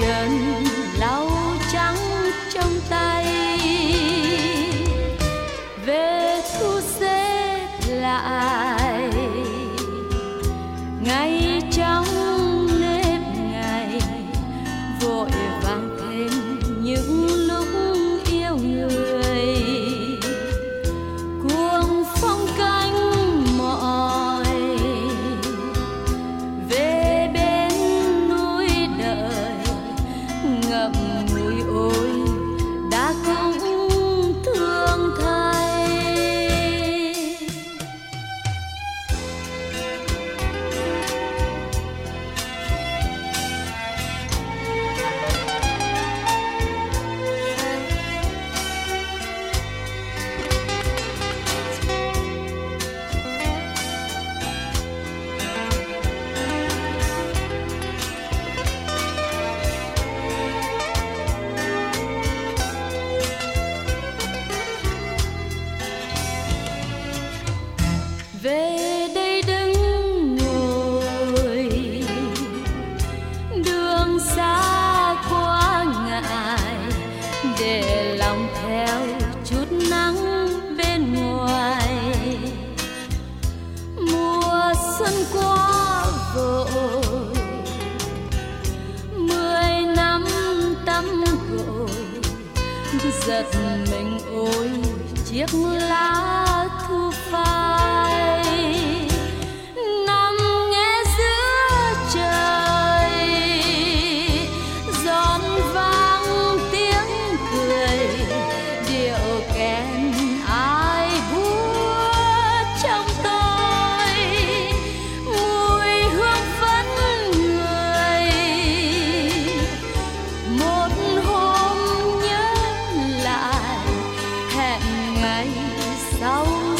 chân lau trắng trong tay. Về thu xếp lại ngày giật mình ôi chiếc lá thu phai 挥手